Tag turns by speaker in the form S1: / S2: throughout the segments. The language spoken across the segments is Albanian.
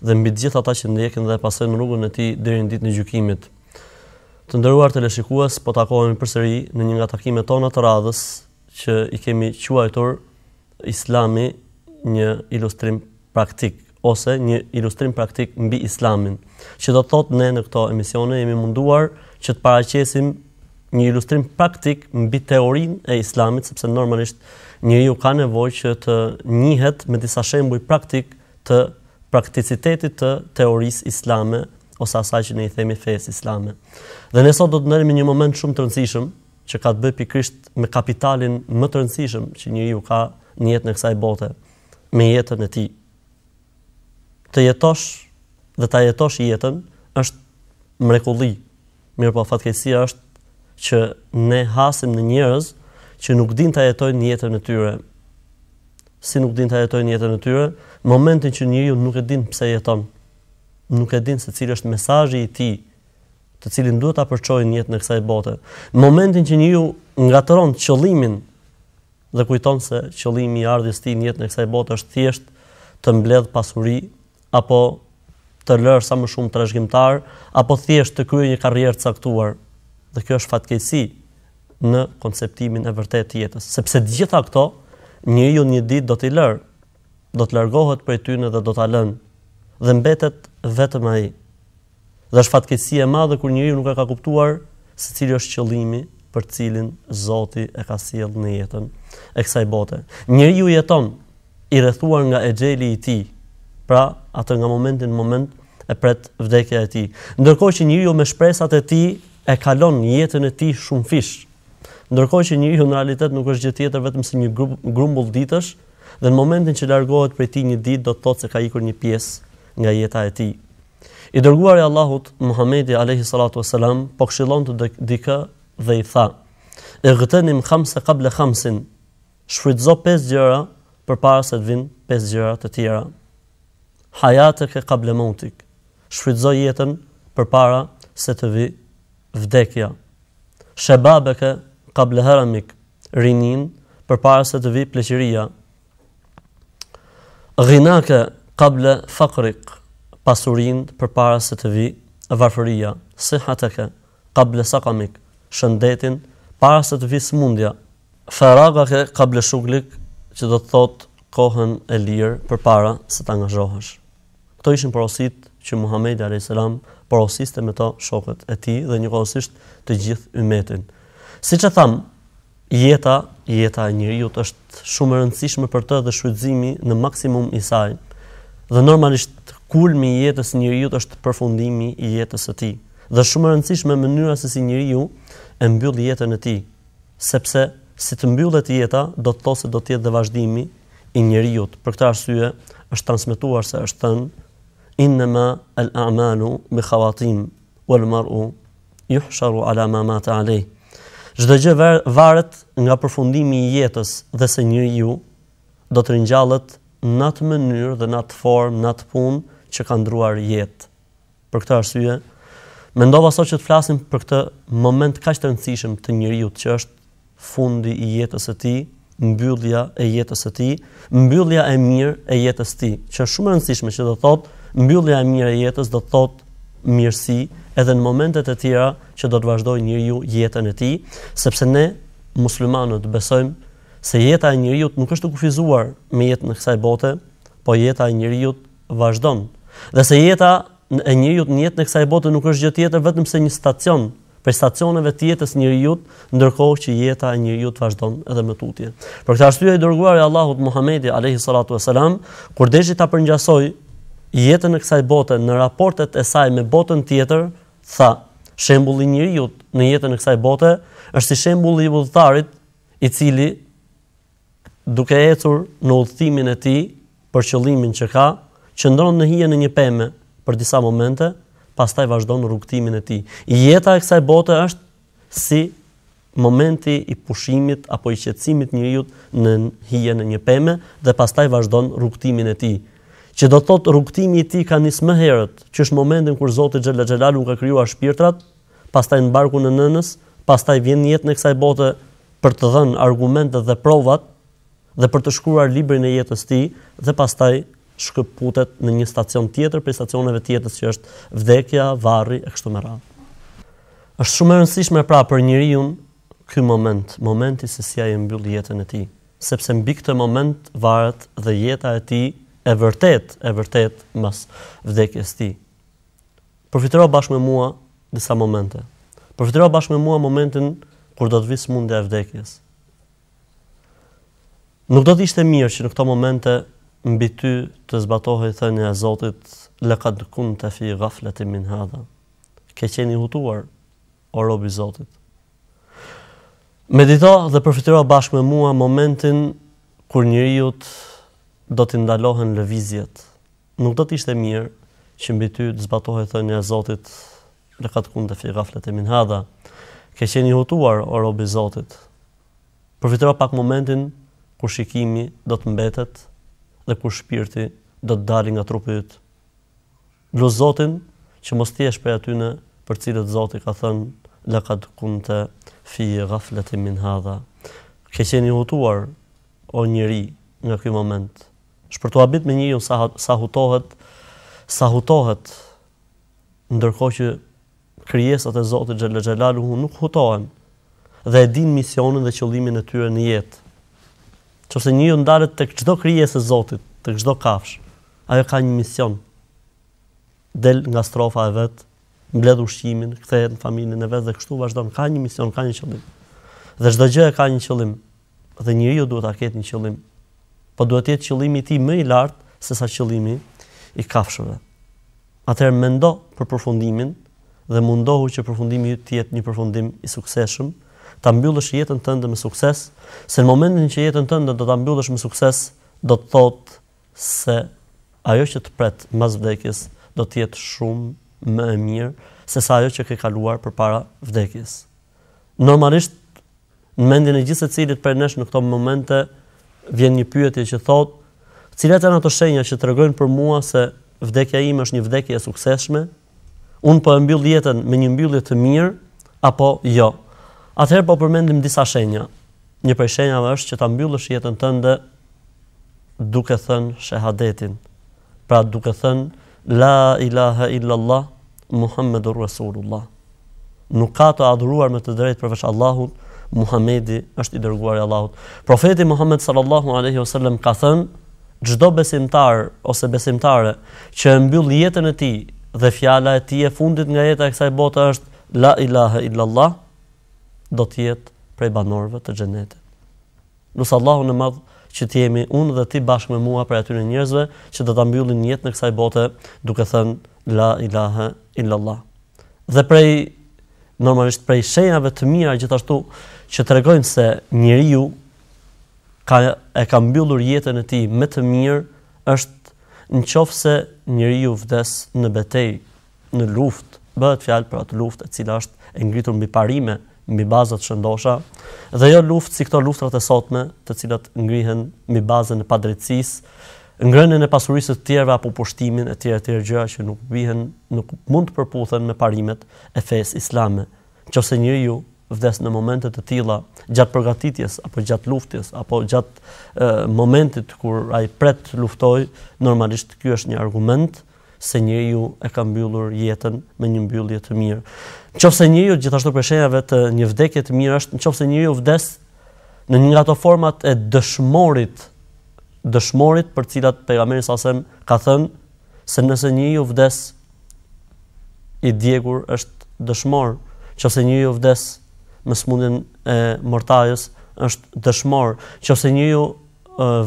S1: dhe mbi të gjithë ata që ndjekin dhe e pasojnë rrugën e tij deri në ditën e gjykimit. Të nderuar teleshikues, po takohemi përsëri në një nga takimet tona të radhës që i kemi quajtur Islami një ilustrim praktik ose një ilustrim praktik mbi Islamin. Që do të thotë ne në këto emisione jemi munduar që të paraqesim një ilustrim praktik mbi teorinë e Islamit, sepse normalisht njeriu ka nevojë që të njihet me disa shembuj praktik të prakticitetit të teorisë islame ose asaj që ne i themi fesë islame. Dhe ne sot do të ndalemi në një moment shumë të rëndësishëm që ka të bëjë pikërisht me kapitalin më të rëndësishëm që njeriu ka në jetën e kësaj bote, me jetën e tij. Të jetosh dhe ta jetosh jetën është mrekulli, Mirëpo fatkeqësia është që ne hasim në njerëz që nuk dinë ta jetojnë jetën e tyre. Si nuk dinë ta jetojnë jetën e tyre, momentin që njeriu nuk e din pse jeton, nuk e din se cili është mesazhi i tij, të cilin duhet ta përçojë në jetën e kësaj bote. Momentin që njeriu ngatërron qëllimin dhe kujton se qëllimi i ardhjes tij në jetën e kësaj bote është thjesht të mbledh pasuri, apo të lërë sa më shumë trashëgimtarë, apo thjesht të kryejë një karrierë të caktuar. Dhe kjo është fatkeqësi në konceptimin e vërtetë të jetës, sepse të gjitha këto njeriu një ditë do t'i lërë, do të largohet prej tyre dhe do ta lënë dhe mbetet vetëm ai. Dhe është fatkeqësi e madhe kur njeriu nuk e ka kuptuar se cili është qëllimi për të cilin Zoti e ka sjellë në jetën e kësaj bote. Njeriu jeton i rrethuar nga exheli i tij, pra atë nga momenti në moment e pret vdekja e tij. Ndërkohë që njeriu me shpresat e tij e kalon jetën e tij shumëfish. Ndërkohë që njeriu në realitet nuk është gjë tjetër vetëm se një grumbull ditësh dhe në momentin që largohet prej tij një ditë do të thotë se ka ikur një pjesë nga jeta e tij. I dërguari i Allahut, Muhamedi alejhi salatu ves selam, po këshillonte dikë dhe i tha: "Ightenim khamsa qabla khamsin", shfrytëzo pesë gjëra përpara se të vinë pesë gjëra të tjera. Hayataka qabla mautik, shfrytëzo jetën përpara se të vi vdekja. Shababaka qabla haramik, rininë përpara se të vi pleqëria. Ghinake qabla faqrik, pasurinë përpara se të vijë varfëria, sihhatake qabla saqamik, shëndetin para se të vijë sëmundja, faraghake qabla shughlik, që do të thotë kohën e lirë përpara se të angazhohesh. Këto ishin porositë që Muhamedi alayhis salam porosiste me to shokët e tij dhe njëkohësisht të gjithë ymmetin. Siç e thamë, Jeta, jeta e njeriut është shumë e rëndësishme për të dhe shfrytëzimi në maksimum i saj. Dhe normalisht kulmi i jetës së njeriut është përfundimi i jetës së tij. Dhe shumë e rëndësishme mënyra se si njeriu e mbyll jetën e tij. Sepse si të mbyllet jeta do të thotë se do të jetë dhe vazhdimi i njeriut. Për këtë arsye është transmetuar se është thënë, Innama al-a'malu bi khawatim, wal mar'u yuhsharu ala ma mata alayh. Çdo gjë varet nga përfundimi i jetës dhe se njeriu do të ringjallet në atë mënyrë dhe në atë formë, në atë punë që ka ndruar jetë. Për këtë arsye, mendova sot që të flasim për këtë moment kaq të rëndësishëm të njeriut që është fundi i jetës së tij, mbyllja e jetës së tij, mbyllja e mirë e jetës së tij, që është shumë e rëndësishme që do të thotë mbyllja e mirë e jetës do të thotë mirësi edhe në momentet e tjera që do të vazhdojë njeriu jetën e tij, sepse ne muslimanët besojmë se jeta e njeriut nuk është e kufizuar me jetën e kësaj bote, po jeta e njeriut vazhdon. Dhe se jeta e njeriut në jetën e kësaj bote nuk është gjë tjetër vetëm se një stacion prej stacioneve të jetës njeriut, ndërkohë që jeta e njeriut vazhdon edhe më tutje. Për këtë arsye i dërguari i Allahut Muhamedi alayhi salatu wasalam, kur deshi ta përngjasoj jetën e kësaj bote në raportet e saj me botën tjetër, tha: Shembulli i njeriut në jetën e kësaj bote është si shembulli i udhëtarit i cili duke ecur në udhëtimin e tij për qëllimin që ka, qëndron në hijen e një peme për disa momente, pastaj vazhdon rrugëtimin e tij. Jeta e kësaj bote është si momenti i pushimit apo i qetësimit njeriut në hijen e një peme dhe pastaj vazhdon rrugëtimin e tij. Që do të thotë rrugëtimi i tij ka nis më herët, që është momentin kur Zoti xhela xhelalu ka krijuar shpirtrat, pastaj në barkun e nënës, pastaj vjen në jetën e kësaj bote për të dhënë argumentet dhe provat dhe për të shkruar librin e jetës së tij dhe pastaj shkëputet në një stacion tjetër prej stacioneve të jetës që është vdekja, varri e kështu me radhë. Është shumë e rëndësishme pra për njeriun ky moment, momenti se si ai e mbyll jetën e tij, sepse mbi këtë moment varet dhe jeta e tij e vërtetë, e vërtetë mas vdekjes tij. Përfytyro bashkë me mua disa momente. Përfytyro bashkë me mua momentin kur do të vijë sëmundja e vdekjes. Nuk do të ishte mirë që në këto momente mbi ty të zbatohej thënia e Zotit laqad kunta fi ghaflatin min hadha. Ke qenë i hutuar o rob i Zotit. Medito dhe përfytyro bashkë me mua momentin kur njeriut do t'i ndalohen lëvizjet Nuk do të ishte mirë që mbi ty të zbatohej thënia e Zotit, Laqad kunte fi ghaflati min hadha, Ke qenë i hutuar, o rob i Zotit! Përfytyro pak momentin kur shikimi do të mbetet dhe kur shpirti do të dali nga trupi yt. Lut Zotin që mos të jesh prej atyne për të cilët Zoti ka thënë, Laqad kunte fi ghaflati min hadha, Ke qenë i hutuar, o njeri, nga ky moment! Është për t'u habit me njeriun sa, sa hutohet, sa hutohet, ndërkohë që krijesat e Zotit xhel xhelaluhu nuk hutohen dhe e dinë misionin dhe qëllimin e tyre në jetë. Nëse njeriu ndalet tek çdo krijesë e Zotit, tek çdo kafshë, ajo ka një mision. Del nga strofa e vet, mbledh ushqimin, kthehet në familjen e vet dhe kështu vazhdon, ka një mision, ka një qëllim. Dhe çdo gjë e ka një qëllim. dhe njeriu duhet ta ketë një qëllim, po duhet të jetë qëllimi i tij më i lartë se sa qëllimi i kafshëve. Atëherë mendo për përfundimin dhe mundohu që përfundimi yt të jetë një përfundim i suksesshëm, ta mbyllësh jetën tënde me sukses, se në momentin që jetën tënde do ta mbyllësh me sukses, do të thotë se ajo që të pret mbas vdekjes do të jetë shumë më e mirë se sa ajo që ke kaluar përpara vdekjes. Normalisht Në mendjen e gjithsecilit prej nesh në këto momente vjen një pyetje që thotë, Cilat janë ato shenja që tregojnë për mua se vdekja ime është një vdekje e suksesshme? Unë po e mbyll jetën me një mbyllje të mirë apo jo? Atëherë po përmendim disa shenja. Një prej shenjave është që ta mbyllësh jetën tënde duke thënë shehadetin. Pra duke thënë La ilahe illallah Muhammedur Rasulullah. Nuk ka të adhuruar me të drejtë përveç Allahut, Muhamedi është i dërguar i i Allahut. Profeti Muhammed sallallahu alaihi wasallam ka thënë, çdo besimtar ose besimtare që e mbyll jetën e tij dhe fjala e tij e fundit nga jeta e kësaj bote është la ilaha illallah, do të jetë prej banorëve të xhenetit. Lus Allahun e Madh që të jemi unë dhe ti bashkë me mua prej atyre njerëzve që do ta mbyllin jetën e kësaj bote duke thënë La ilahe illallah. Dhe prej normalisht prej shenjave të mira gjithashtu që tregojnë se njeriu ka e ka mbyllur jetën e tij me të mirë është në qoftë se njeriu vdes në betejë. në luftë, bëhet fjalë për atë luftë e cila është e ngritur mbi parime, mbi baza të shëndosha, dhe jo luftë si këto luftrat e sotme, të cilat ngrihen mbi bazën e padrejtësisë, ngrënien e pasurisë së të tjerëve apo pushtimin e tjera tjera gjëra që nuk vihen, nuk mund të përputhen me parimet e fesë islame. Qoftëse njeriu vdes në momente të tilla, gjatë përgatitjes apo gjatë luftës apo gjatë momentit kur ai pret të luftojë, normalisht ky është një argument se njeriu e ka mbyllur jetën me një mbyllje të mirë. Qoftëse njeriu gjithashtu prej shenjave të një vdekje të mirë është qoftëse njeriu vdes në një nga ato format e dëshmorit, dëshmorit për të cilat pejgamberi sa sem ka thënë se nëse njeriu vdes i djegur është dëshmor, qoftëse njeriu vdes me smundjen e mortajës është dëshmor, qoftëse njeriu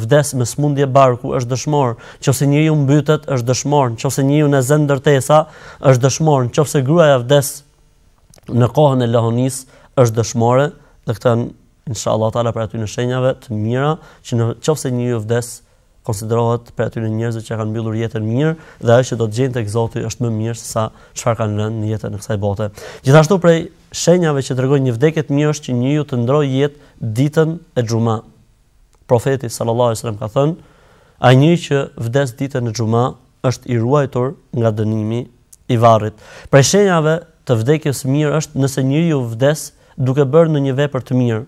S1: vdes me smundje barku është dëshmor, qoftëse njeriu mbytet është dëshmor, qoftëse njeriun e zë ndërtesa është dëshmor, qoftëse gruaja vdes në kohën e lehonisë është dëshmore, dhe këto inshallah taala prej atyre shenjave të mira që në qoftëse njeriu vdes konsiderohet prej atyre njerëzve që kanë mbyllur jetën mirë dhe ajo që do të gjejnë tek Zoti është më mirë se sa çfarë kanë lënë në jetën e kësaj bote. Gjithashtu prej shenjave që tregojnë një vdekje të mirë është që njeriu të ndrojë jetë ditën e xhuma, Profeti sallallahu alaihi wasallam ka thënë, ai njeri që vdes ditën e xhuma është i ruajtur nga dënimi i varrit. Prej shenjave të vdekjes së mirë është nëse njeriu vdes duke bërë ndonjë vepër të mirë,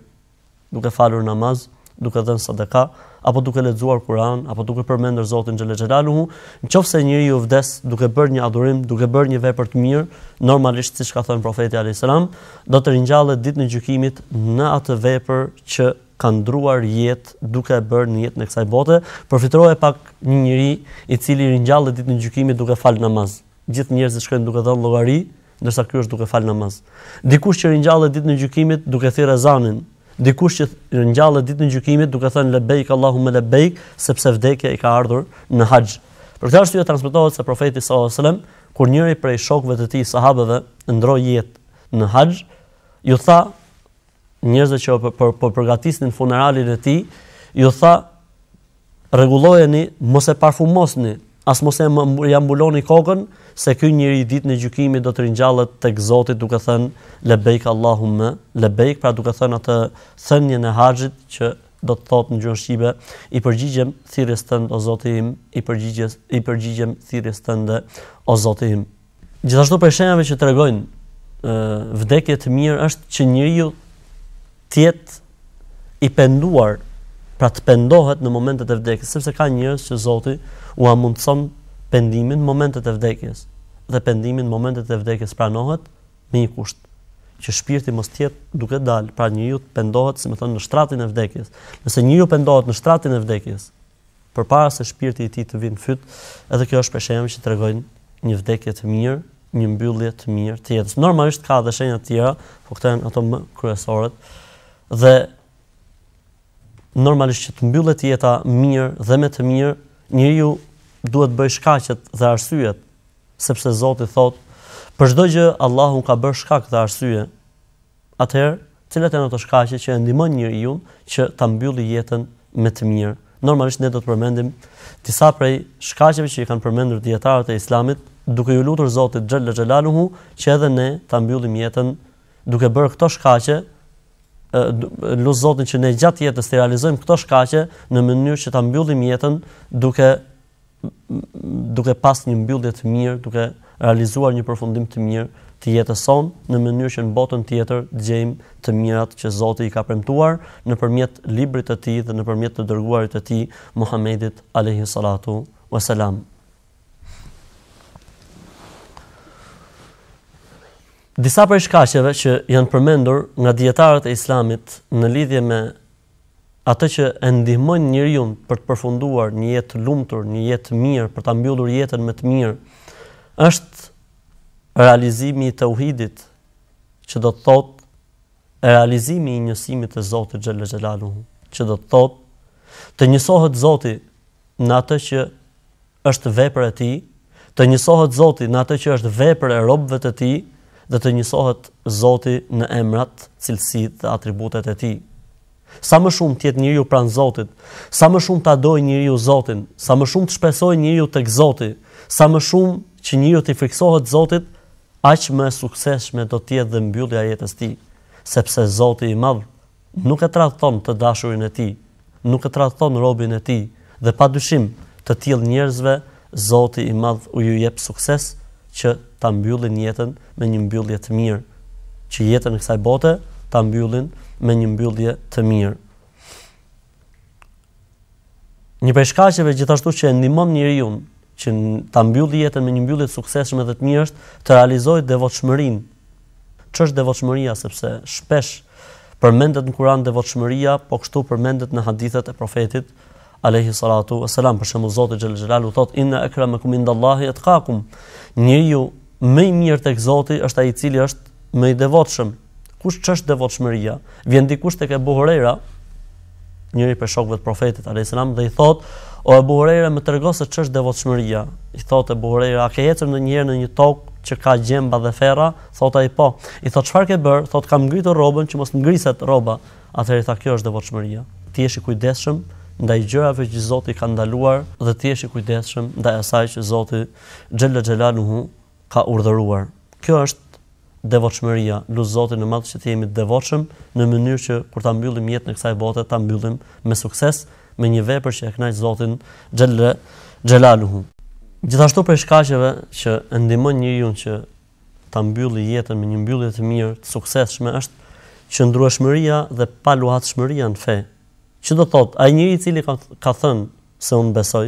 S1: duke falur namaz, duke dhënë sadaka, apo duke lexuar Kur'an, apo duke përmendur Zotin xhel xhelaluhu, qoftëse njeriu vdes duke bërë një adhurim, duke bërë një vepër të mirë, normalisht siç ka thënë profeti alayhis salam, do të ringjallet ditën e gjykimit në atë vepër që ka ndrruar jetë duke e bërë në jetën e kësaj bote, përfytyroje pak një njeri i cili ringjallet ditën e gjykimit duke falë namaz. Gjithë njerëzit shkojnë duke dhënë llogari, ndërsa ky është duke falë namaz. Dikush që ringjallet ditën e gjykimit duke thirrë ezanin, dikush që ringjallet ditën e gjykimit duke thënë lebejk Allahume lebejk, sepse vdekja i ka ardhur në haxh. Për këtë arsye transmetohet se profeti sallallahu alajhi wasallam kur njëri prej shokëve të tij sahabëve ndroi jetë në haxh, ju tha njerëzve që po përgatisnin funeralin e tij, ju tha rregullojeni, mos e parfumosni, as mos ia mbuloni kokën se ky njeri ditën e gjykimit do të ringjallet tek Zoti duke thënë lebeik Allahumma lebeik pra duke thënë atë thënien e haxhit që do të thotë në gjuhën shqipe i përgjigjem thirrjes tënde o Zoti im i përgjigjem i përgjigjem thirrjes tënde o Zoti im Gjithashtu prej shenjave që tregojnë vdekje të mirë është që njeriu të jetë i penduar, pra të pendohet në momentet e vdekjes, sepse ka njerëz që Zoti ua mundëson pendimin në momentet e vdekjes. Dhe pendimi në momentet e vdekjes pranohet me një kusht që shpirti mos të jetë duke dalë, pra njeriu të pendohet, si më thënë, në shtratin e vdekjes. Nëse njeriu pendohet në shtratin e vdekjes, përpara se shpirti i tij të vijë në fyt, edhe kjo është prej shenjave që tregojnë një vdekje të mirë, një mbyllje të mirë të jetës. Normalisht ka edhe shenja të tjera, por këto janë ato më kryesoret. Dhe normalisht që të mbyllet jeta mirë dhe me të mirë, njeriu duhet të bëjë shkaqet dhe arsyet, sepse Zoti thotë, për çdo gjë Allahu ka bërë shkak dhe arsye. Atëherë, cilat janë ato shkaqe që e ndihmojnë njeriun që ta mbyllë jetën me të mirë? Normalisht ne do të përmendim disa prej shkaqeve që i kanë përmendur dijetarët e Islamit, duke iu lutur Zotit xhele xhelaluhu që edhe ne ta mbyllim jetën duke bërë këto shkaqe lus Zotin që ne gjatë jetës t'i realizojmë këto shkaqe në mënyrë që ta mbyllim jetën duke duke pas një mbyllje të mirë, duke realizuar një përfundim të mirë të jetës sonë, në mënyrë që në botën tjetër të gjejmë të mirat që Zoti i ka premtuar nëpërmjet librit të tij dhe nëpërmjet të dërguarit të tij Muhamedit alejhi salatu ue selam. Disa prej shkaqeve që janë përmendur nga dijetarët e Islamit në lidhje me atë që e ndihmojnë njeriun për të përfunduar një jetë të lumtur, një jetë të mirë, për ta mbyllur jetën me të mirë, është realizimi i teuhidit, që do të thotë realizimi i njësimit të Zotit xhele xhelaluhu, që do të thotë të njësohet Zoti në atë që është vepër e tij, të njësohet Zoti në atë që është vepër e robëve të tij dhe të njësohet Zoti në emrat, cilësitë dhe atributet e tij. Sa më shumë të jetë njeriu pranë Zotit, sa më shumë ta dojë njeriu Zotin, sa më shumë të shpresojë njeriu tek Zoti, sa më shumë që njeriu t'i frikësohet Zotit, aq më e suksesshme do të jetë dhe mbyllja e jetës tij, sepse Zoti i Madh nuk e tradhton të dashurin e tij, nuk e tradhton robin e tij dhe pa dyshim të tillë njerëzve Zoti i Madh u ju jep sukses që ta mbyllin jetën me një mbyllje të mirë, që jetën e kësaj bote ta mbyllin me një mbyllje të mirë. Një prej shkaqeve gjithashtu që e ndihmon njeriun që ta mbyllë jetën me një mbyllje të suksesshme dhe të mirë është të realizojë devotshmërinë. Ç'është devotshmëria sepse shpesh përmendet në Kur'an devotshmëria, po kështu përmendet në hadithet e Profetit alejhi salatu vesselam, për shembull Zoti xhelle xhelaluhu thot inna akramakum indallahi atqakum. Njeriu më i mirë tek Zoti është ai i cili është më i devotshëm. Kush është devotshmëria? Vjen dikush tek Ebu Hurejra, njëri prej shokëve të profetit alayhis salam dhe i thot o Ebu Hurejre më trego se ç'është devotshmëria i thot Ebu Hurejre a ke ecur ndonjëherë në një tokë që ka gjemba dhe ferra thot ai po i thot çfarë ke bër thot kam ngritur rrobën që mos më griset rroba atëherë i tha kjo është devotshmëria ti je i kujdesshëm ndaj gjërave që Zoti ka ndaluar dhe ti je i kujdesshëm ndaj asaj që Zoti xhella xhelaluhu ka urdhëruar. Kjo është devotshmëria, lus Zotin e Madh që të jemi të devotshëm në mënyrë që kur ta mbyllim jetën e kësaj bote ta mbyllim me sukses, me një vepër që e kënaq Zotin xhelle xhelaluhu. Gjithashtu prej shkaqeve që e ndihmon njeriun që ta mbylli jetën me një mbyllje të mirë, të suksesshme është qëndrueshmëria dhe paluhatshmëria në fe. Që do të thotë, ai njeri i cili ka thënë se unë besoj,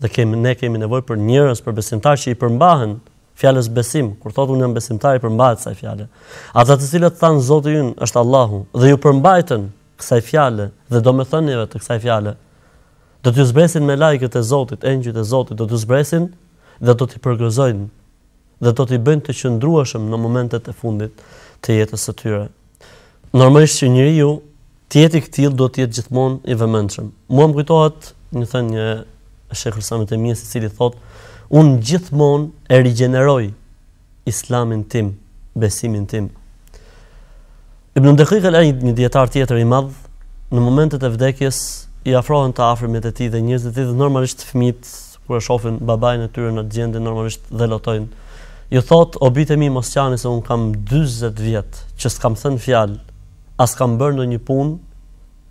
S1: Dhe kemi ne kemi nevojë për njerëz, për besimtarë që i përmbahen fjalës besim, kur thotë unë jam besimtar i përmbahet kësaj fjale. Ata të cilët thanë Zoti ynë është Allahu dhe iu përmbajtën kësaj fjale dhe domethënieve të kësaj fjale, do t'ju zbresin melaikët e Zotit, engjëjt e Zotit do t'ju zbresin dhe do t'i përgëzojnë. dhe do t'i bëjnë të qëndrueshëm në momentet e fundit të jetës së tyre. Normalisht që njeriu të jetë i këtill duhet të jetë gjithmonë i vëmendshëm. Mua më kujtohet një thënie e Shejhul Islam Ibn Tejmijes, i cili thotë, unë gjithmonë e rigjeneroj islamin tim, besimin tim. Ibn Daqiq al-Id, një dietar tjetër i madh, në momentet e vdekjes i afrohen të afërmit e tij dhe njerëzit e tij dhe normalisht fëmijët kur e shohin babain e tyre në atë gjendje normalisht dhe lotojnë. Ju thot o bijtë e mi mos qani se un kam 40 vjet që s'kam thënë fjalë, as kam bërë ndonjë punë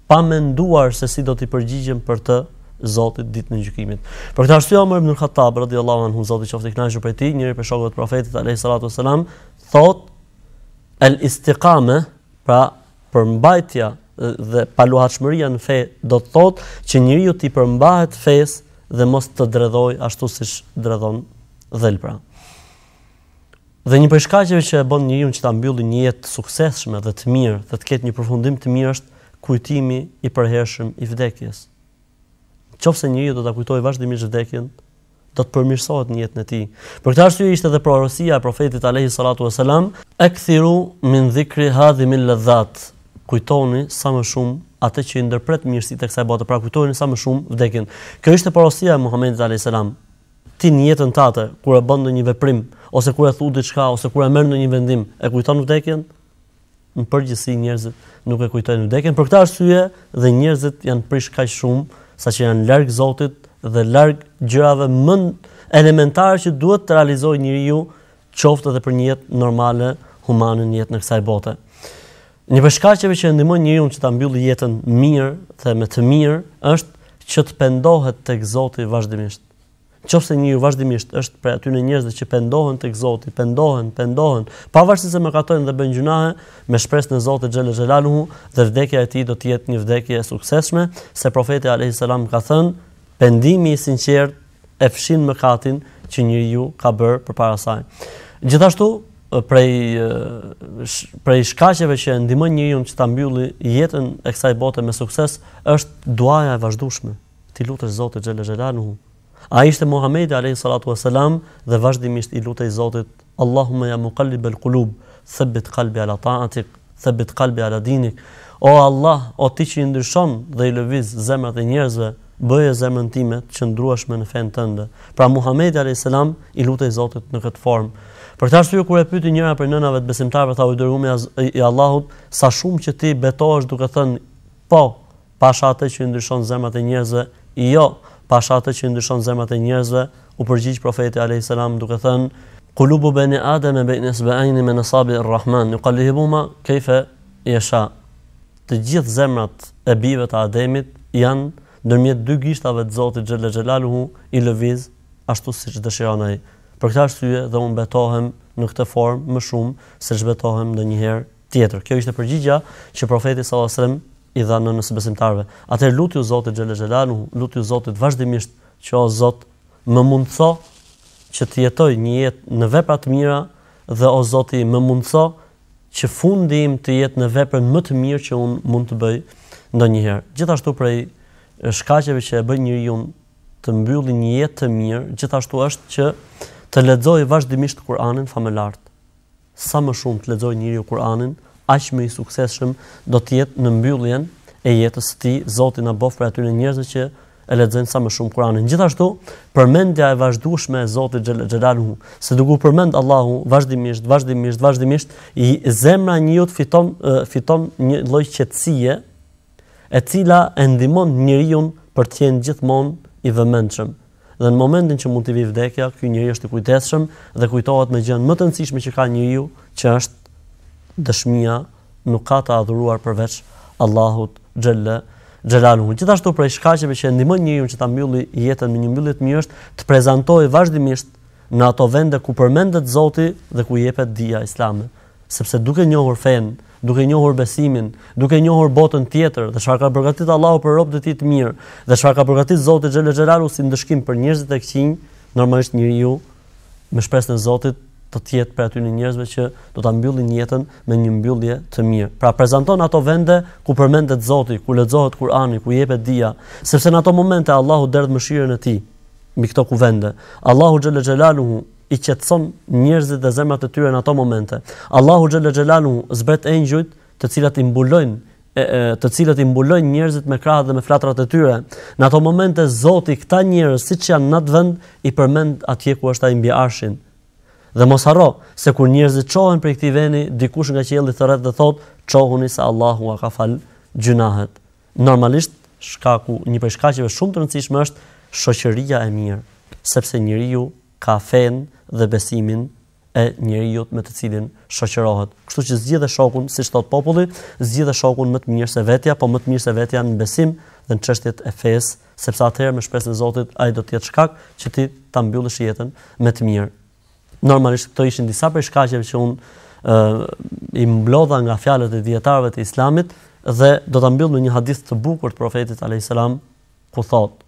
S1: pa menduar se si do t'i përgjigjem për të Zotit ditën e gjykimit. Për këtë arsye Omer ibn Khattab radhiyallahu anhu Zoti qoftë i kënaqur prej tij, njëri prej shokëve të profetit alayhi salatu wasalam, thot Al-istiqame, pra përmbajtja dhe paluhatshmëria në fe do të thotë që njeriu t'i përmbahet fesë dhe mos të dredhoj ashtu siç dredhon dhelpra. Dhe një prej shkaqeve që e bën njeriun që ta mbyllë një jetë të suksesshme dhe të mirë, dhe të ketë një përfundim të mirë është kujtimi i përhershëm i vdekjes. Qoftë se njeriu do ta kujtojë vazhdimisht vdekjen, do të përmirësohet në jetën e tij. Për këtë arsye ishte edhe porosia e profetit alayhi salatu wasalam, "Akthiru min dhikri hadhimil ladhat." Kujtoni sa më shumë atë që i ndërpret mirësitë e kësaj bote, pra kujtoni sa më shumë vdekjen. Kjo ishte porosia e Muhamedit alayhi salam. Ti në jetën tate, kur e bën ndonjë veprim, ose kur e thu diçka, ose kur e merr ndonjë vendim, e kujton vdekjen? Në përgjithësi njerëzit nuk e kujtojnë vdekjen për këtë arsye dhe njerëzit janë prish kaq shumë saqë janë larg Zotit dhe larg gjërave më elementare që duhet të realizojë njeriu, qoftë edhe për një jetë normale, humane në jetën e kësaj bote. Një prej shkaqeve që e ndihmojnë njeriun që ta mbyllë jetën mirë dhe me të mirë është që të pendohet tek Zoti vazhdimisht. Nëse njeriu vazhdimisht është prej atyre njerëzve që pendohen tek Zoti, pendohen, pendohen, pavarësisht se mëkatojnë dhe bëjnë gjynahe, me shpresë në Zotin xhel xhelaluhu, dhe vdekja e tij do të jetë një vdekje e suksesshme, se profeti alejhi selam ka thënë, pendimi i sinqertë e fshin mëkatin që njeriu ka bërë përpara saj. Gjithashtu, prej prej shkaqeve që ndihmojnë njeriun që ta mbyllë jetën e kësaj bote me sukses është duaja e vazhdueshme. T'i lutesh Zotit xhelle xhelaluhu. A ishte Muhamedi alejhi salatu ue selam dhe vazhdimisht i lutej Zotit, Allahumme ja muqallibel kulub, thabbit qalbi ala taatik, thabbit qalbi ala dinik, O Allah, o Ti që i ndryshon dhe i lëviz zemrat e njerëzve, bëje zemrën time të qëndrueshme në fenë Tënde. Pra Muhamedi alejhi selam i lutej Zotit në këtë formë. Për këtë arsye kur e pyeti njëra prej nënave të besimtarëve tha o i dërguar i Allahut, sa shumë që ti betohesh duke thënë po, Pash atë që i ndryshon zemrat e njerëzve, jo, pash atë që i ndryshon zemrat e njerëzve, u përgjigj Profeti alejhi selam duke thënë, Kulubu beni Adem bejn isba'aini min asabi ar-Rahman, yuqallibuha kayfa yasha. Të gjithë zemrat e bijve të Ademit janë ndërmjet dy gishtave të Zotit xhella xhelaluhu i lëviz ashtu siç dëshiron ai. Për këtë arsye dhe unë betohem në këtë formë më shumë se ç'betohem ndonjëherë tjetër. Kjo ishte përgjigja që profeti sallallahu alajhi wasallam i dha nënës së besimtarëve. Atëherë lutju Zotit xhel xhelalu, lutju Zotit vazhdimisht që o Zot, më mundso që të jetoj një jetë në vepra të mira dhe o Zot më mundso që fundi im të jetë në veprën më të mirë që un mund të bëj ndonjëherë. Gjithashtu prej shkaqeve që e bën njeriu të mbyllë një jetë të mirë, gjithashtu është që të lexojë vazhdimisht Kur'anin famëlart. Sa më shumë të lexojë njeriu Kur'anin, aq më i suksesshëm do të jetë në mbylljen e jetës së tij. Zoti na bëftë prej atyre njerëzve që e lexojnë sa më shumë Kur'anin. Gjithashtu, përmendja e vazhdueshme e Zotit xhel xhelaluhu, se duke u përmend Allahu vazhdimisht, vazhdimisht, vazhdimisht, i zemra e njeriut fiton fiton një lloj qetësie, e cila e ndihmon njeriun për të qenë gjithmonë i vëmendshëm. Dhe në momentin që mund t'i vijë vdekja, ky njeri është i kujdesshëm dhe kujtohet me gjënë më të rëndësishme që ka njeriu, që është dëshmia, nuk ka të adhuruar përveç Allahut xhelle xhelaluhu. Gjithashtu prej shkaqeve që e ndihmojnë njeriun që ta mbyllë jetën me një mbyllje të mirë është të prezantojë vazhdimisht në ato vende ku përmendet Zoti dhe ku jepet dija islame. Sepse duke njohur fenë, duke njohur besimin, duke njohur botën tjetër dhe çfarë ka përgatitur Allahu për robët e tij të mirë dhe çfarë ka përgatitur Zoti xhel xhelalu si ndëshkim për njerëzit e këqinj, normalisht njeriu me shpresën e Zotit do të jetë prej atyne njerëzve që do ta mbyllin jetën me një mbyllje të mirë. Pra prezanton ato vende ku përmendet Zoti, ku lexohet Kur'ani, ku jepet dija, sepse në ato momente Allahu derdh mëshirën e tij mbi këto kuvende. Allahu xhel xhelalu i qetëson njerëzit dhe zemrat e tyre në ato momente. Allahu xhalla xhelalu zbret engjujt, të cilat i mbulojnë e, e, të cilët i mbulojnë njerëzit me krahët dhe me flatrat e tyre. Në ato momente Zoti këta njerëz siç janë në atë vend i përmend atje ku është ai mbi arshin. Dhe mos harro se kur njerëzit çohen prej këtij vendi, dikush nga qielli thërret dhe thot, "Çohuni se Allahu ua ka fal gjynahet." Normalisht shkaku, një prej shkaqeve shumë të rëndësishme është shoqëria e mirë, sepse njeriu ka fenë dhe besimin e njeriut me të cilin shoqërohet. Kështu që zgjidhe shokun, siç thotë populli, zgjidhe shokun më të mirë se vetja, po më të mirë se vetja në besim dhe në çështjet e fesë, sepse atëherë me shpresën e Zotit ai do të jetë shkak që ti ta mbyllësh jetën me të mirë. Normalisht këto ishin disa prej shkaqeve që unë i mblodha nga fjalët e dijetarëve të Islamit dhe do ta mbyll me një hadith të bukur të profetit alejhi selam ku thotë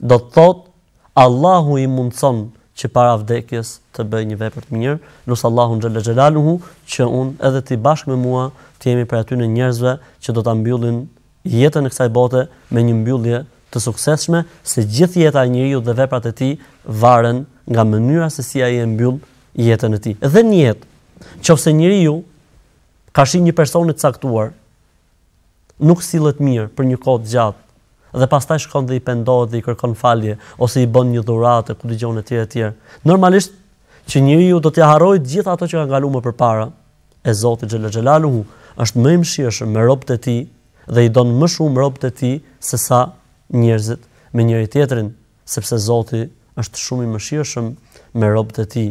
S1: Do të thotë, Allahu i mundëson që para vdekjes të bëjë një vepër të mirë, lus Allahun xhelle xhelaluhu që unë edhe ti bashkë me mua të jemi prej atyre njerëzve që do ta mbyllin jetën e kësaj bote me një mbyllje të suksesshme, se gjithë jeta e njeriut dhe veprat e tij varen nga mënyra se si ai e mbyll jetën e tij. Dhe në jetë, qoftë se njeriu karshi një personi të caktuar, nuk sillet mirë për një kohë të gjatë dhe pastaj shkon dhe i pendohet dhe i kërkon falje ose i bën një dhuratë e ku di unë etj etj normalisht që njeriu do t'ia harrojë të gjitha ato që kanë kaluar më përpara e Zoti xhela xhelaluhu është më i mëshirshëm me robët e tij dhe i don më shumë robët e tij se sa njerëzit me njëri tjetrin sepse Zoti është shumë i mëshirshëm me robët e tij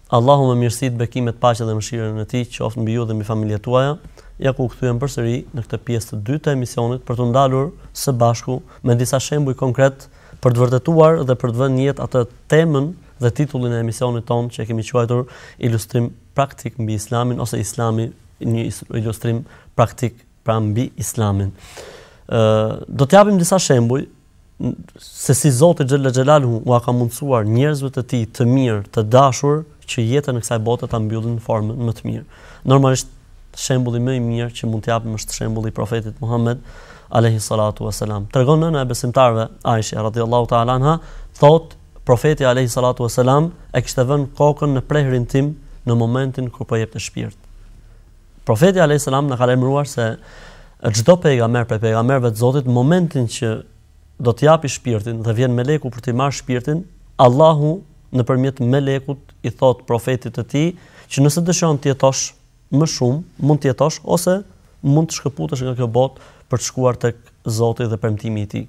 S1: Allahu me mirësitë, bekimet, paqja dhe mëshirën e Tij qoftë mbi ju dhe mbi familjet tuaja. Ja ku u kthyem përsëri në këtë pjesë të dytë të emisionit për t'u ndalur së bashku me disa shembuj konkretë për të vërtetuar dhe për të vënë në jetë atë temën dhe titullin e emisionit tonë që e kemi quajtur Ilustrim praktik mbi Islamin ose Islami një ilustrim praktik pra mbi Islamin. Ë do të japim disa shembuj se si Zoti xhel-le xhelaluhu ua ka mundësuar njerëzve të tij të mirë, të dashur që jetën e kësaj bote ta mbyllin në formën më të mirë. Normalisht shembulli më i mirë që mund të japim është shembulli i profetit Muhammed alayhi salatu wasalam. Tregon nëna e besimtarëve Aisha radhiyallahu ta'ala anha, thotë profeti alayhi salatu wasalam e kishte vënë kokën në prehrin tim në momentin kur po jepte shpirt. Profeti alayhis salam na ka lajmëruar se çdo pejgamber prej pejgamberëve të Zotit momentin që do të japi shpirtin dhe vjen meleku për t'i marrë shpirtin, Allahu nëpërmjet melekut i thotë profetit të tij që nëse dëshiron të jetosh më shumë, mund të jetosh ose mund të shkëputesh nga kjo botë për të shkuar tek Zoti dhe premtimi i tij.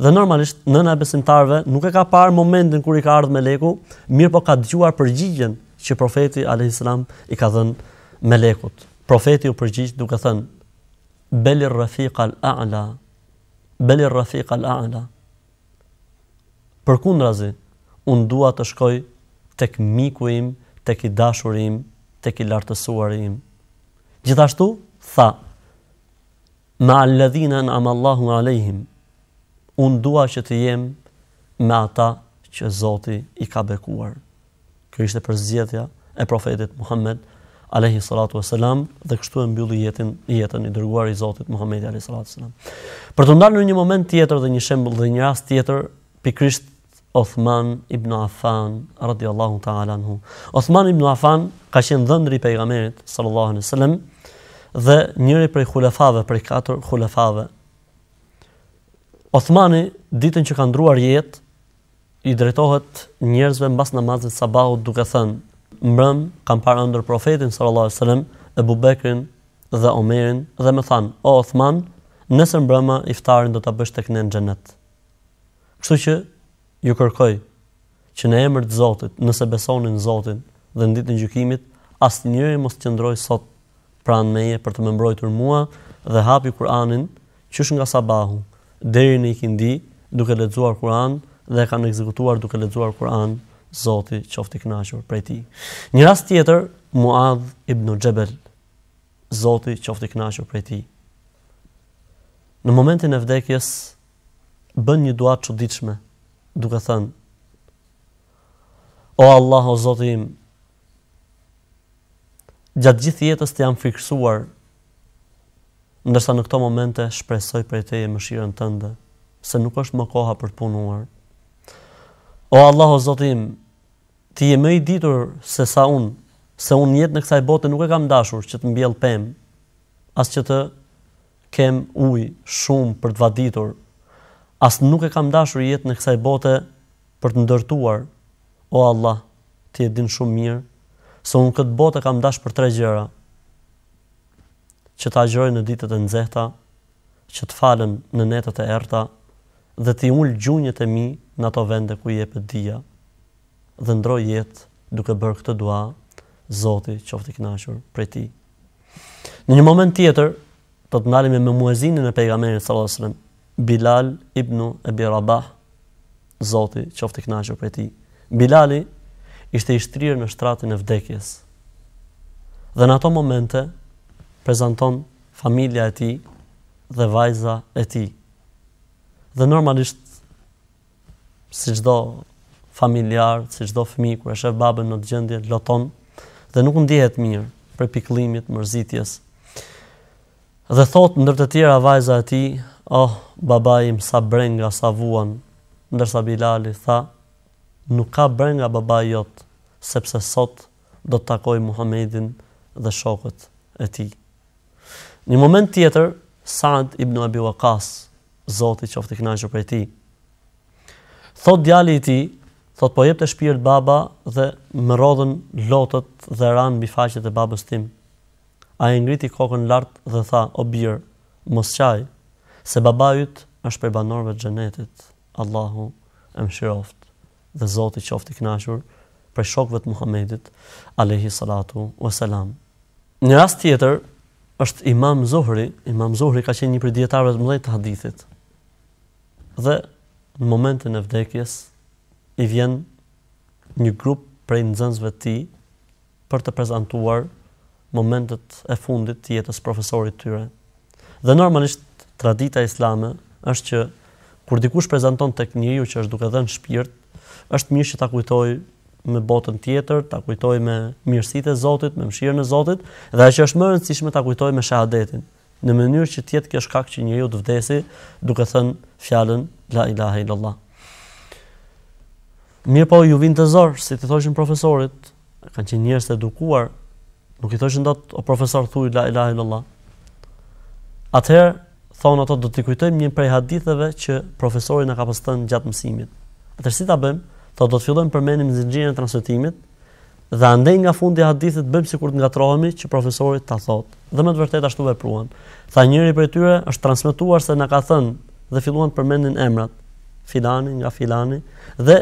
S1: Dhe normalisht, nëna e besimtarëve nuk e ka parë momentin kur i ka ardhur meleku, mirëpo ka dëgjuar përgjigjen që profeti alayhis salam i ka dhënë melekut. Profeti u përgjigj duke thënë: Belir rafiq al-a'la. Belir rafiq al-a'la. Përkundrazi, unë dua të shkoj tek miku im, tek i dashuri im, tek i lartësuari im. Gjithashtu tha: Ma'al-ladhina an'ama Allahu 'alejhim, Unë dua që të jem me ata që Zoti i ka bekuar. Kjo ishte përzgjedhja e Profetit Muhammed, alejhi salatu ue selam, dhe kështu e mbylli jetën, jetën i dërguari i Zotit Muhammedi, alejhi salatu ue selam. Për t'u ndalur në një moment tjetër dhe një shembull dhe një rast tjetër, pikërisht Uthman ibn Affan radiallahu ta'ala anhu. Uthman ibn Affan ka qenë dhëndri i pejgamberit sallallahu alaihi wasallam dhe njëri prej hulafave, prej katër hulafave. Uthmani ditën që ka ndruar jetë i drejtohet njerëzve mbas namazit të sabahut duke thënë: "Mbrëm kam parë ëndërr profetin sallallahu alaihi wasallam Ebu Bekrin dhe Omerin dhe më thanë: O Uthman, nesër mbrëma iftarin do ta bësh tek ne në xhenet." Kështu që ju kërkoj që në emër të Zotit, nëse besoni në Zotin dhe në ditën e gjykimit, asnjëri mos të qëndrojë sot pranë meje për të më mbrojtur mua dhe hapi Kur'anin qysh nga sabahu deri në ikindi duke lexuar Kur'an dhe e kanë ekzekutuar duke lexuar Kur'an, Zoti qoftë i kënaqur prej tij. Një rast tjetër, Muadh ibn Xhebel, Zoti qoftë i kënaqur prej tij. Në momentin e vdekjes bën një dua të çuditshme, duke thënë: O Allah, o Zoti im, gjatë gjithë jetës të jam frikësuar, ndërsa në këto momente shpresoj prej teje mëshirën tënde, se nuk është më koha për të punuar. O Allah, o Zoti im, ti je më i ditur se sa unë, se unë jetën e kësaj bote nuk e kam dashur që të mbjell pemë, as që të kem ujë shumë për të vaditur, as nuk e kam dashur jetën e kësaj bote për të ndërtuar, o Allah, ti e din shumë mirë se unë këtë botë e kam dasht për tre gjëra, që të agjëroj në ditët e nxehta, që të falem në netët e errëta dhe t'i ul gjunjët e mi në ato vende ku jepet dija. dhe ndërroi jetë duke bërë këtë dua, Zoti qoftë i kënaqur prej tij. Në një moment tjetër do të ndalemi me muezinin e pejgamberit sallallahu alajhi wasallam, Bilal ibnu Ebi Rabah, Zoti qoftë i kënaqur prej tij. Bilali ishte i shtrirë në shtratin e vdekjes. Dhe në ato momente prezanton familja e tij dhe vajza e tij. Dhe normalisht si çdo familjar, si çdo fëmijë kur e shef babën në atë gjendje loton dhe nuk ndihet mirë prej pikëllimit, mërzitjes. Dhe thotë ndër të tjera vajza e tij, "Oh, babai im sa brenga sa vuan." Ndërsa Bilali tha, "Nuk ka brenga babai yt, sepse sot do të takoj Muhamedin dhe shokët e tij." Një moment tjetër, Sa'd ibnu Abi Waqqas, Zoti qoftë i kënaqur prej tij. Thotë djali i tij, thotë po jepte shpirt baba dhe më rrodhën lotët dhe ranë mbi faqet e babës tim. Ai e ngriti kokën lart dhe tha, o bir, mos qaj, se baba yt është prej banorëve të xhenetit. Allahu e mëshiroftë dhe Zoti qoftë i kënaqur prej shokëve të Muhamedit alejhi salatu vesselam. Një rast tjetër, është Imam Zuhri, Imam Zuhri ka qenë një prej dijetarëve të mëdhenj të hadithit. Dhe në momentin e vdekjes i vjen një grup prej nxënësve të tij për të prezantuar momentet e fundit të jetës së profesorit të tyre. Dhe normalisht tradita islame është që kur dikush prezanton tek njeriu që është duke dhënë shpirt, Është mirë që ta kujtojë me botën tjetër, ta kujtojë me mirësitë e Zotit, me mëshirën e Zotit, dhe ajo që është më e rëndësishme ta kujtojë me shahadetin, në mënyrë që të jetë kjo shkak që njeriu të vdesi duke thënë fjalën la ilaha illallah. Mirëpo ju vinte zor, si t'i thoshin profesorit, kanë qenë njerëz të edukuar, nuk i thoshin dot o profesor thuaj la ilaha illallah. Atëherë thonë ata do t'i kujtojmë një prej haditheve që profesori na ka pas thënë gjatë mësimit. Atëherë si ta bëjmë? Thotë do të fillojmë përmendim zinxhirin e transmetimit dhe andej nga fundi i hadithit bëjmë sikur të ngatrohemi që profesori ta thotë. Dhe me të vërtetë ashtu vepruan. Tha njëri prej tyre është transmetuar se na ka thënë dhe filluan të përmendin emrat filani nga filani dhe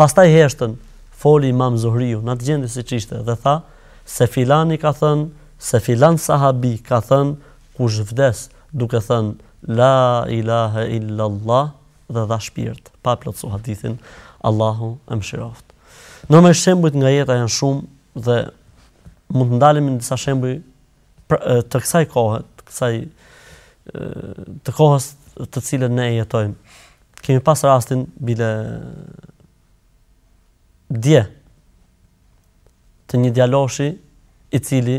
S1: pastaj heshtën foli Imam Zuhriu në atë gjendje siç ishte dhe tha se filani ka thënë se filan sahabi ka thënë kush vdes duke thënë la ilahe illa Allah dhe dha shpirt pa e plotësu hadithin Allahu e mëshiroftë. Normalisht shembujt nga jeta janë shumë dhe mund të ndalemi në disa shembuj të kësaj kohe, të kësaj të kohës të cilën ne jetojmë. Kemi pas rastin bile dje të një djaloshi i cili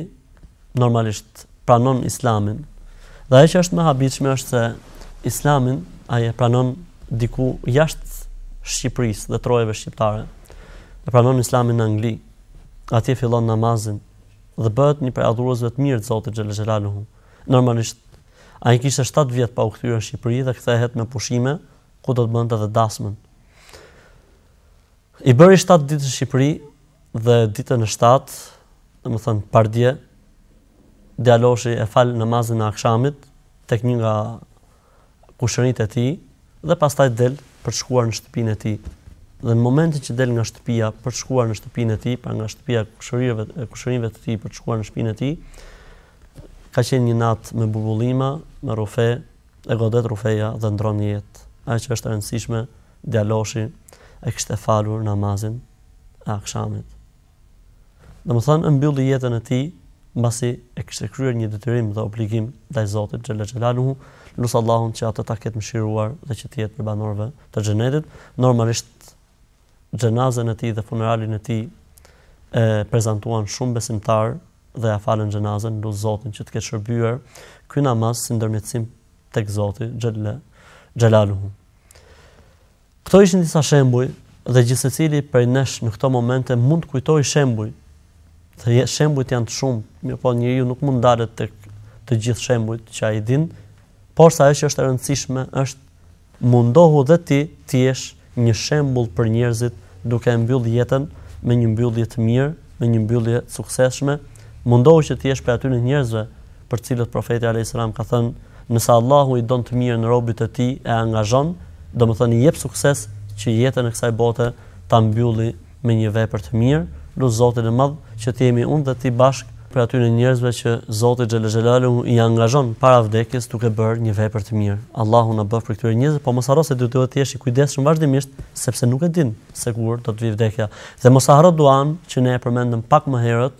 S1: normalisht pranon islamin. Dhe ajo që është më e habitshme është se islamin ai e pranon diku jashtë Shqipërisë dhe trojeve shqiptare. E pranon islamin në Angli. Atje fillon namazin dhe bëhet një prej adhuruesve të mirë të Zotit Xhelle Xhelaluhu. Normalisht ai kishte 7 vjet pa u kthyer në Shqipëri dhe kthehet me pushime ku do të bënte edhe dasmën. I bëri 7 ditë në Shqipëri dhe ditën e 7, domethënë pardje, djaloshi e fal namazin e akshamit, tek një nga kushërinjtë e tij dhe pastaj del për të shkuar në shtëpinë e tij. Dhe në momentin që del nga shtëpia për të shkuar në shtëpinë e tij, pra nga shtëpia e kushërinjve e kushërinjve të tij për të shkuar në shtëpinë e tij, ka qenë një natë me bubullima, me rrufe, E godet rrufeja dhe ndërron jetë. Ajo që është e rëndësishme, djaloshi e kishte falur namazin e akshamit. Domethënë e mbylli jetën e tij mbasi e kishte kryer një detyrim dhe obligim ndaj Zotit xhelle xhelaluhu, lus Allahun që atë ta ketë mëshiruar dhe që të jetë prej banorëve të xhenetit, normalisht xhenazën e tij dhe funeralin e tij e prezantuan shumë besimtarë dhe ia falën xhenazën, lus Zotin që të ketë shërbyer ky namaz si ndërmjetësim tek Zoti xhelle xhelaluhu. Këto ishin disa shembuj dhe gjithsecili prej nesh në këto momente mund të kujtojë shembuj. Dhe shembujt janë të shumë, mirëpo njeriu nuk mund të ndalet tek të gjithë shembujt që ai din, por sa ajo që është e rëndësishme është Mundohu dhe ti të jesh një shembull për njerëzit duke e mbyllë jetën me një mbyllje të mirë, me një mbyllje të suksesshme. Mundohu që të jesh prej atyre njerëzve për të cilët Profeti alejhi selam ka thënë, Nëse Allahu i don të mirën robit të Tij e angazhon, domethënë i jep sukses që jetën e kësaj bote ta mbylli me një vepër të mirë, lut Zotin e Madh që të jemi unë dhe ti bashkë prej atyre njerëzve që Zoti xhel xhelaluhu i angazhon para vdekjes duke bërë një vepër të mirë. Allahu na bëftë prej këtyre njerëzve, po mos harro se duhet të jesh i kujdesshëm vazhdimisht, sepse nuk e din se kur do të vijë vdekja. Dhe mos harro duan që ne e përmendëm pak më herët,